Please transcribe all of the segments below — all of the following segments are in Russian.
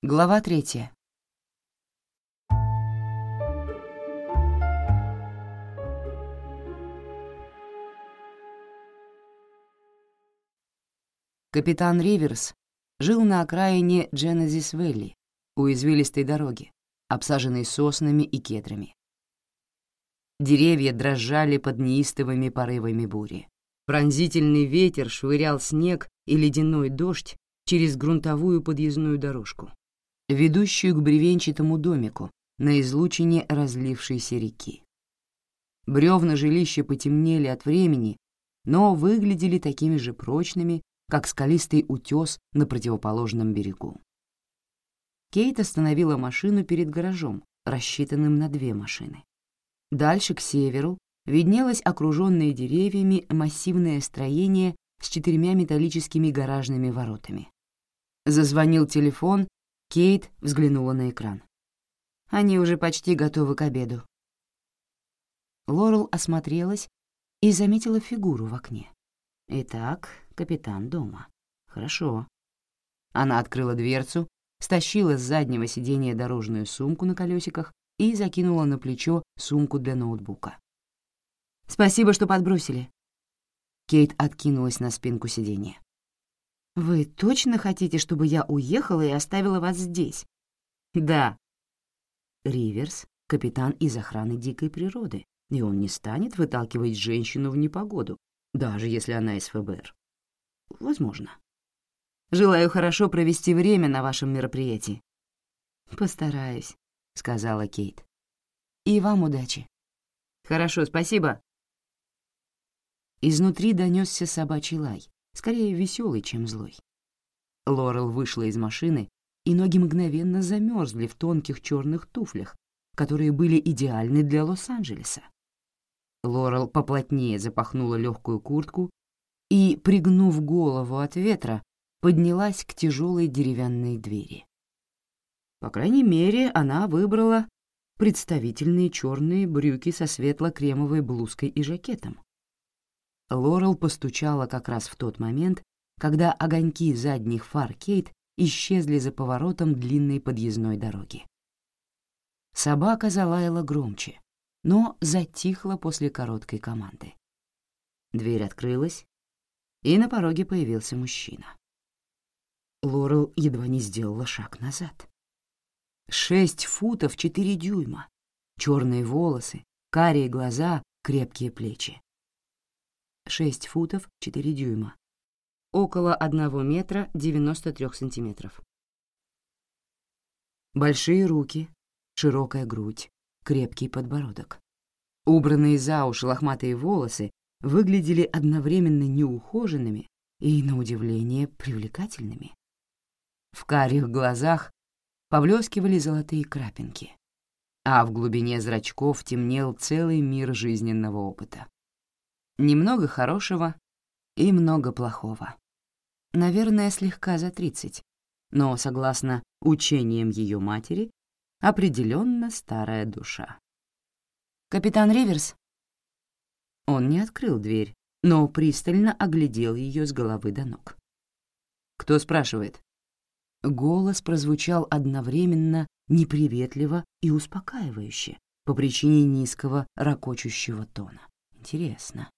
Глава третья. Капитан Риверс жил на окраине Дженезис-Вэлли, у извилистой дороги, обсаженной соснами и кедрами. Деревья дрожали под неистовыми порывами бури. Пронзительный ветер швырял снег и ледяной дождь через грунтовую подъездную дорожку, ведущую к бревенчатому домику на излучине разлившейся реки. Бревна жилища потемнели от времени, но выглядели такими же прочными, как скалистый утес на противоположном берегу. Кейт остановила машину перед гаражом, рассчитанным на две машины. Дальше, к северу, виднелось окруженное деревьями массивное строение с четырьмя металлическими гаражными воротами. Зазвонил телефон, Кейт взглянула на экран. Они уже почти готовы к обеду. Лорел осмотрелась и заметила фигуру в окне. Итак, капитан дома. Хорошо. Она открыла дверцу, стащила с заднего сиденья дорожную сумку на колесиках и закинула на плечо сумку для ноутбука. «Спасибо, что подбросили». Кейт откинулась на спинку сиденья. «Вы точно хотите, чтобы я уехала и оставила вас здесь?» «Да». Риверс — капитан из охраны дикой природы, и он не станет выталкивать женщину в непогоду, даже если она из ФБР. Возможно. Желаю хорошо провести время на вашем мероприятии. Постараюсь, сказала Кейт. И вам удачи. Хорошо, спасибо. Изнутри донесся собачий лай, скорее веселый, чем злой. Лорел вышла из машины, и ноги мгновенно замерзли в тонких черных туфлях, которые были идеальны для Лос-Анджелеса. Лорел поплотнее запахнула легкую куртку и, пригнув голову от ветра, поднялась к тяжелой деревянной двери. По крайней мере, она выбрала представительные черные брюки со светло-кремовой блузкой и жакетом. Лорел постучала как раз в тот момент, когда огоньки задних фар Кейт исчезли за поворотом длинной подъездной дороги. Собака залаяла громче, но затихла после короткой команды. Дверь открылась, и на пороге появился мужчина. Лорел едва не сделала шаг назад. Шесть футов четыре дюйма, черные волосы, карие глаза, крепкие плечи. Шесть футов четыре дюйма. Около одного метра девяносто трех сантиметров. Большие руки, широкая грудь, крепкий подбородок. Убранные за уши лохматые волосы выглядели одновременно неухоженными и, на удивление, привлекательными. В карих глазах повлескивали золотые крапинки, а в глубине зрачков темнел целый мир жизненного опыта. Немного хорошего и много плохого. Наверное, слегка за тридцать, но, согласно учениям ее матери, определенно старая душа. «Капитан Риверс?» Он не открыл дверь, но пристально оглядел ее с головы до ног. «Кто спрашивает?» Голос прозвучал одновременно неприветливо и успокаивающе по причине низкого ракочущего тона. Интересно.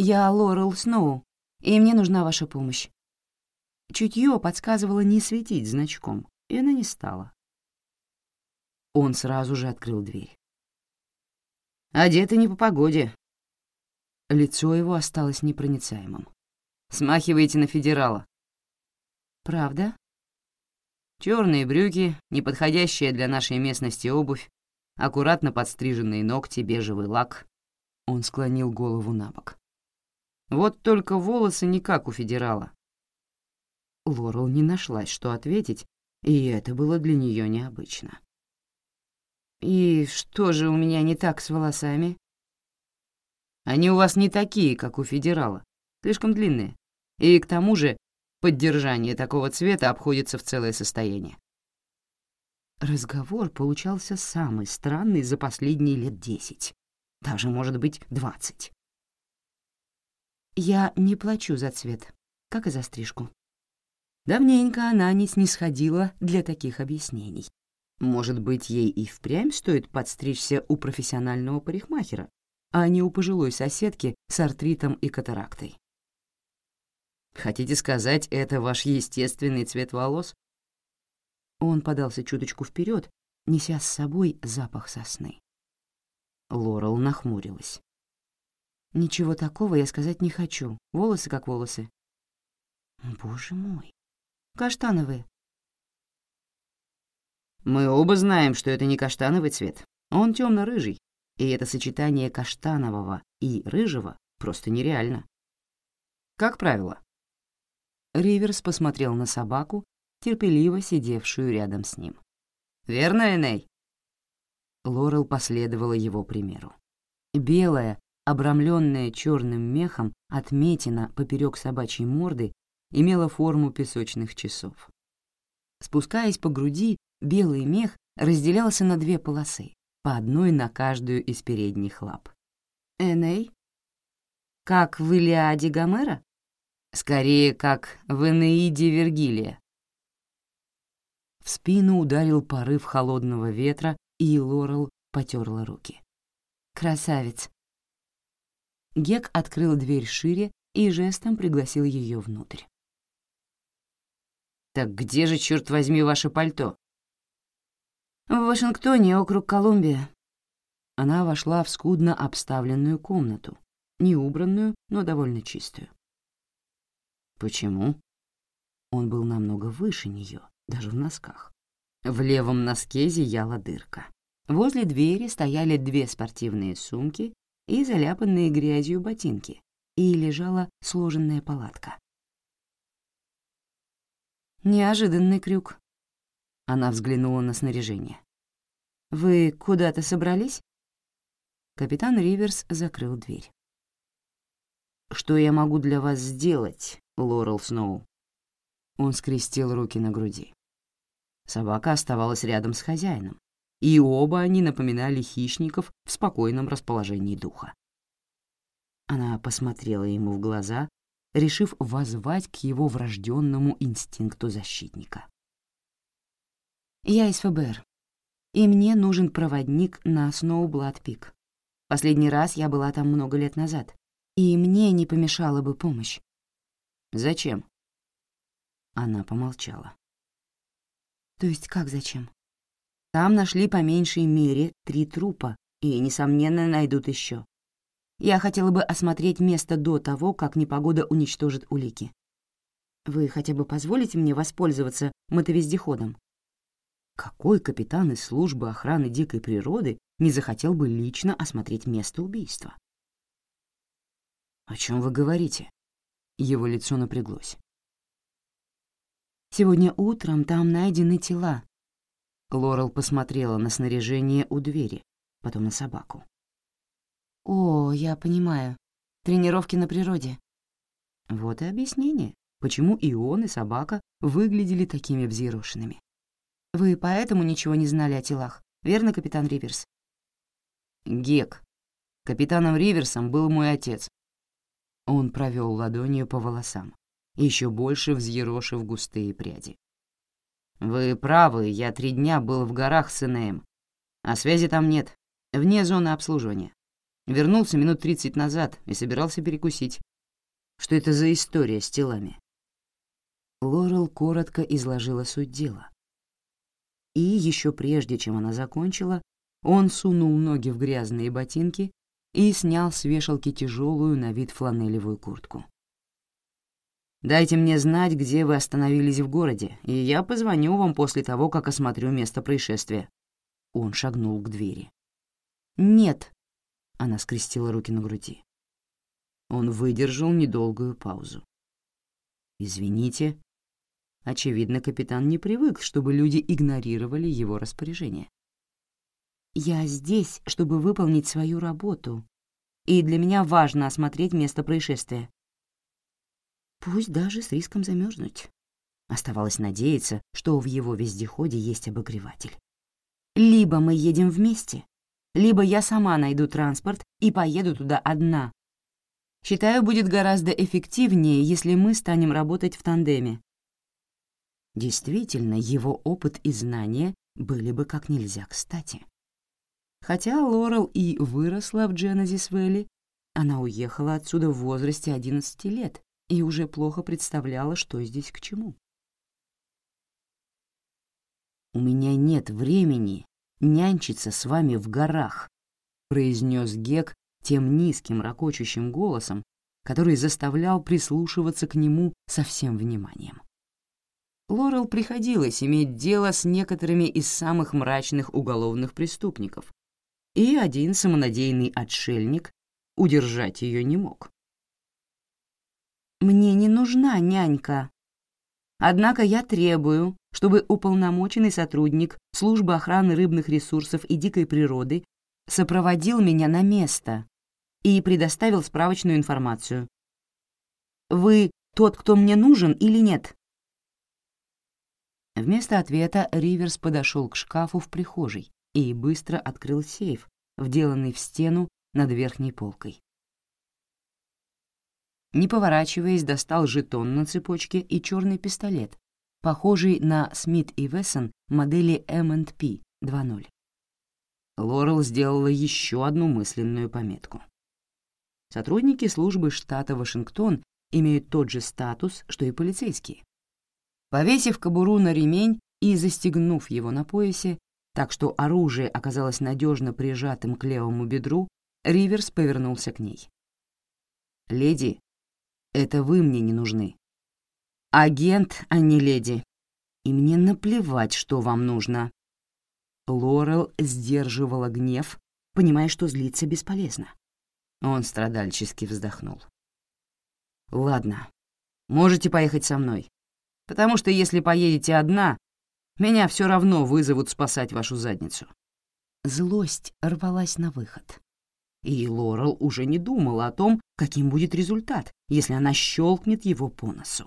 «Я Лорел Сноу, и мне нужна ваша помощь». Чутье подсказывало не светить значком, и она не стала. Он сразу же открыл дверь. «Одеты не по погоде». Лицо его осталось непроницаемым. «Смахиваете на федерала». «Правда?» Черные брюки, неподходящая для нашей местности обувь, аккуратно подстриженные ногти, бежевый лак. Он склонил голову на бок. Вот только волосы не как у федерала. Лорел не нашлась, что ответить, и это было для нее необычно. «И что же у меня не так с волосами?» «Они у вас не такие, как у федерала, слишком длинные. И к тому же поддержание такого цвета обходится в целое состояние». Разговор получался самый странный за последние лет десять, даже, может быть, двадцать. «Я не плачу за цвет, как и за стрижку». Давненько она не снисходила для таких объяснений. Может быть, ей и впрямь стоит подстричься у профессионального парикмахера, а не у пожилой соседки с артритом и катарактой. Хотите сказать, это ваш естественный цвет волос? Он подался чуточку вперед, неся с собой запах сосны. Лорел нахмурилась. «Ничего такого я сказать не хочу. Волосы как волосы». «Боже мой! Каштановые!» «Мы оба знаем, что это не каштановый цвет. Он темно рыжий и это сочетание каштанового и рыжего просто нереально. Как правило». Риверс посмотрел на собаку, терпеливо сидевшую рядом с ним. «Верно, Эней?» Лорел последовала его примеру. Белая, обрамленная черным мехом, отметина поперек собачьей морды имела форму песочных часов. Спускаясь по груди, белый мех разделялся на две полосы, по одной на каждую из передних лап. «Эней? Как в Илиаде Гомера?» «Скорее, как в Энеиде Вергилия», в спину ударил порыв холодного ветра, и Лорел потерла руки. «Красавец!» Гек открыл дверь шире и жестом пригласил ее внутрь. «Так где же, черт возьми, ваше пальто?» «В Вашингтоне, округ Колумбия». Она вошла в скудно обставленную комнату, неубранную, но довольно чистую. «Почему?» Он был намного выше нее, даже в носках. В левом носке зияла дырка. Возле двери стояли две спортивные сумки и заляпанные грязью ботинки, и лежала сложенная палатка. «Неожиданный крюк». Она взглянула на снаряжение. «Вы куда-то собрались?» Капитан Риверс закрыл дверь. «Что я могу для вас сделать, Лорел Сноу?» Он скрестил руки на груди. Собака оставалась рядом с хозяином, и оба они напоминали хищников в спокойном расположении духа. Она посмотрела ему в глаза, решив воззвать к его врожденному инстинкту защитника. «Я из ФБР, и мне нужен проводник на Сноублад-Пик. Последний раз я была там много лет назад, и мне не помешала бы помощь». «Зачем?» Она помолчала. То есть как зачем? Там нашли по меньшей мере три трупа и, несомненно, найдут еще. Я хотела бы осмотреть место до того, как непогода уничтожит улики. Вы хотя бы позволите мне воспользоваться мотовездеходом? Какой капитан из службы охраны дикой природы не захотел бы лично осмотреть место убийства? «О чем вы говорите?» Его лицо напряглось. Сегодня утром там найдены тела». Лорел посмотрела на снаряжение у двери, потом на собаку. «О, я понимаю. Тренировки на природе». Вот и объяснение, почему и он, и собака выглядели такими взъерошенными. «Вы поэтому ничего не знали о телах, верно, капитан Риверс?» «Гек. Капитаном Риверсом был мой отец». Он провел ладонью по волосам еще больше взъерошив густые пряди. «Вы правы, я три дня был в горах с Энеем, а связи там нет, вне зоны обслуживания. Вернулся минут тридцать назад и собирался перекусить. Что это за история с телами?» Лорел коротко изложила суть дела. И еще прежде, чем она закончила, он сунул ноги в грязные ботинки и снял с вешалки тяжелую на вид фланелевую куртку. Дайте мне знать, где вы остановились в городе, и я позвоню вам после того, как осмотрю место происшествия». Он шагнул к двери. «Нет», — она скрестила руки на груди. Он выдержал недолгую паузу. «Извините». Очевидно, капитан не привык, чтобы люди игнорировали его распоряжение. «Я здесь, чтобы выполнить свою работу, и для меня важно осмотреть место происшествия пусть даже с риском замерзнуть. Оставалось надеяться, что в его вездеходе есть обогреватель. Либо мы едем вместе, либо я сама найду транспорт и поеду туда одна. Считаю, будет гораздо эффективнее, если мы станем работать в тандеме. Действительно, его опыт и знания были бы как нельзя кстати. Хотя Лорел и выросла в Дженезис-Вэлли, она уехала отсюда в возрасте 11 лет и уже плохо представляла, что здесь к чему. «У меня нет времени нянчиться с вами в горах», — произнес Гек тем низким, ракочущим голосом, который заставлял прислушиваться к нему со всем вниманием. Лорел приходилось иметь дело с некоторыми из самых мрачных уголовных преступников, и один самонадеянный отшельник удержать ее не мог. «Мне не нужна нянька. Однако я требую, чтобы уполномоченный сотрудник службы охраны рыбных ресурсов и дикой природы сопроводил меня на место и предоставил справочную информацию. Вы тот, кто мне нужен или нет?» Вместо ответа Риверс подошел к шкафу в прихожей и быстро открыл сейф, вделанный в стену над верхней полкой. Не поворачиваясь, достал жетон на цепочке и черный пистолет, похожий на Смит и Вессон модели M&P 2.0. Лорел сделала еще одну мысленную пометку. Сотрудники службы штата Вашингтон имеют тот же статус, что и полицейские. Повесив кобуру на ремень и застегнув его на поясе, так что оружие оказалось надежно прижатым к левому бедру, Риверс повернулся к ней. «Леди, это вы мне не нужны. Агент, а не леди. И мне наплевать, что вам нужно». Лорел сдерживала гнев, понимая, что злиться бесполезно. Он страдальчески вздохнул. «Ладно, можете поехать со мной потому что если поедете одна, меня все равно вызовут спасать вашу задницу». Злость рвалась на выход. И Лорел уже не думала о том, каким будет результат, если она щелкнет его по носу.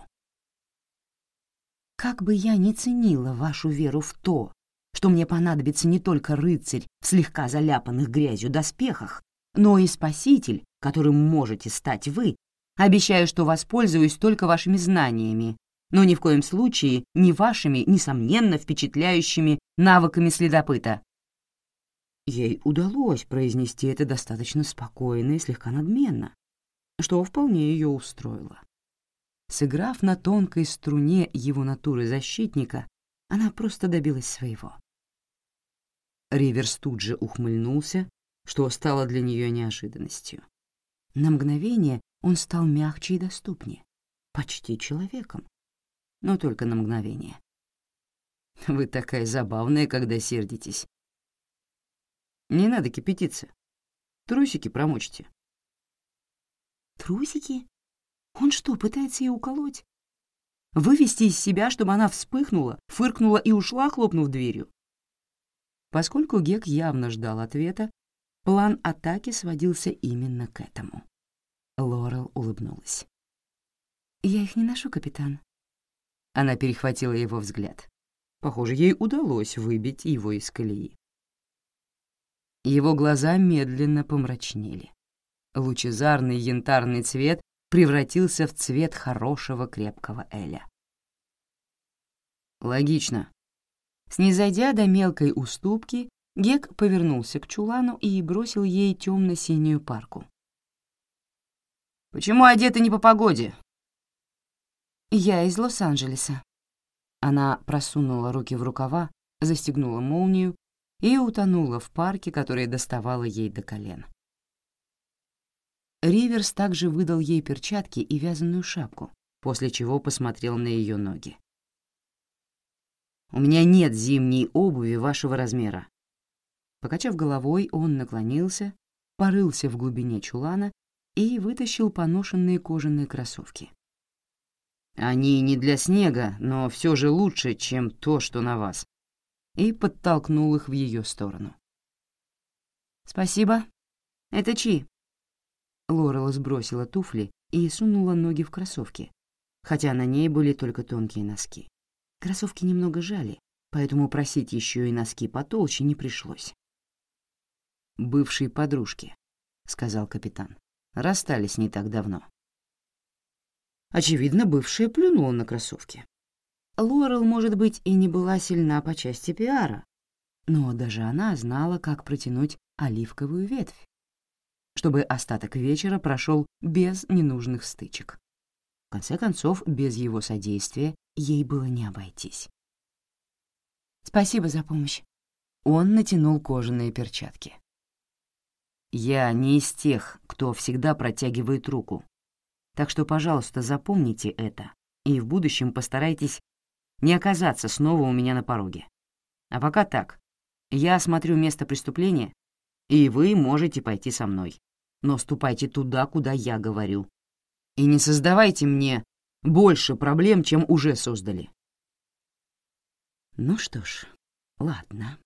«Как бы я ни ценила вашу веру в то, что мне понадобится не только рыцарь в слегка заляпанных грязью доспехах, но и спаситель, которым можете стать вы, обещаю, что воспользуюсь только вашими знаниями но ни в коем случае не вашими, несомненно, впечатляющими навыками следопыта». Ей удалось произнести это достаточно спокойно и слегка надменно, что вполне ее устроило. Сыграв на тонкой струне его натуры защитника, она просто добилась своего. Риверс тут же ухмыльнулся, что стало для нее неожиданностью. На мгновение он стал мягче и доступнее, почти человеком но только на мгновение. Вы такая забавная, когда сердитесь. Не надо кипятиться. Трусики промочите. Трусики? Он что, пытается ее уколоть? Вывести из себя, чтобы она вспыхнула, фыркнула и ушла, хлопнув дверью? Поскольку Гек явно ждал ответа, план атаки сводился именно к этому. Лорел улыбнулась. «Я их не ношу, капитан. Она перехватила его взгляд. Похоже, ей удалось выбить его из колеи. Его глаза медленно помрачнели. Лучезарный янтарный цвет превратился в цвет хорошего крепкого Эля. Логично. Снизойдя до мелкой уступки, Гек повернулся к чулану и бросил ей темно-синюю парку. «Почему одеты не по погоде? «Я из Лос-Анджелеса». Она просунула руки в рукава, застегнула молнию и утонула в парке, которая доставала ей до колен. Риверс также выдал ей перчатки и вязаную шапку, после чего посмотрел на ее ноги. «У меня нет зимней обуви вашего размера». Покачав головой, он наклонился, порылся в глубине чулана и вытащил поношенные кожаные кроссовки. Они не для снега, но все же лучше, чем то, что на вас. И подтолкнул их в ее сторону. «Спасибо. Это чьи?» Лорел сбросила туфли и сунула ноги в кроссовки, хотя на ней были только тонкие носки. Кроссовки немного жали, поэтому просить еще и носки потолще не пришлось. «Бывшие подружки», — сказал капитан. «Расстались не так давно». Очевидно, бывшая плюнула на кроссовки. Лорел, может быть, и не была сильна по части пиара, но даже она знала, как протянуть оливковую ветвь, чтобы остаток вечера прошел без ненужных стычек. В конце концов, без его содействия ей было не обойтись. «Спасибо за помощь». Он натянул кожаные перчатки. «Я не из тех, кто всегда протягивает руку. Так что, пожалуйста, запомните это и в будущем постарайтесь не оказаться снова у меня на пороге. А пока так. Я осмотрю место преступления, и вы можете пойти со мной. Но ступайте туда, куда я говорю. И не создавайте мне больше проблем, чем уже создали. Ну что ж, ладно.